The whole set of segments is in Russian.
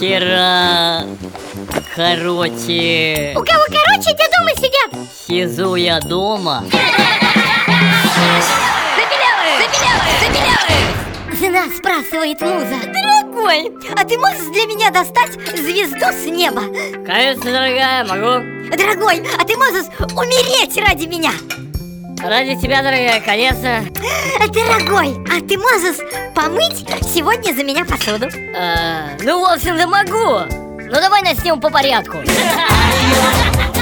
Вчера, короче, У кого короче, те дома сидят сижу я дома. Жена спрашивает муза Дорогой, а ты можешь для меня достать звезду с неба? Конечно, дорогая, могу. Дорогой, а ты можешь умереть ради меня? Ради тебя, дорогая, конечно. Дорогой, а ты можешь помыть сегодня за меня посуду? Э, ну, в общем-то, могу. Ну, давай начнем по порядку.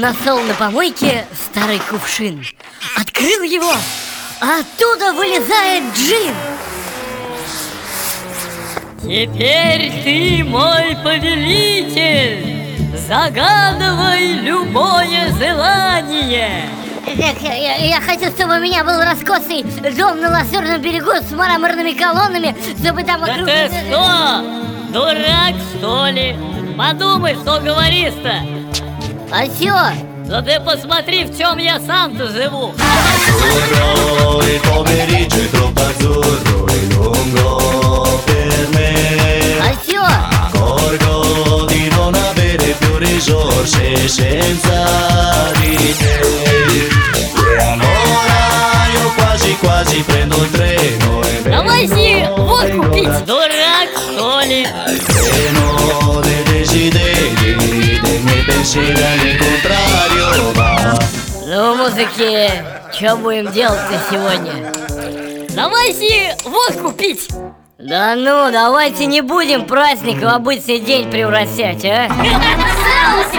Нашел на помойке старый кувшин. Открыл его, а оттуда вылезает джин. Теперь ты мой повелитель. Загадывай любое желание. Эх, я, я- хочу, чтобы у меня был роскошный дом на Лазурном берегу с мраморными колоннами, чтобы там Да ты что? Дурак, что ли? Подумай, что говоришь-то. А чё? Да ты посмотри, в чем я сам-то живу. E. А чё? Accorgo di non avere più risorse senza di te. E allora io quasi quasi prendo il treno e Давайте vengo, водку пить. Дурак, что ли? рассчитали к утра Ну, музыки, что будем делать-то сегодня? Давайте водку пить! Да ну, давайте не будем праздник в обычный день превращать, а? Соус,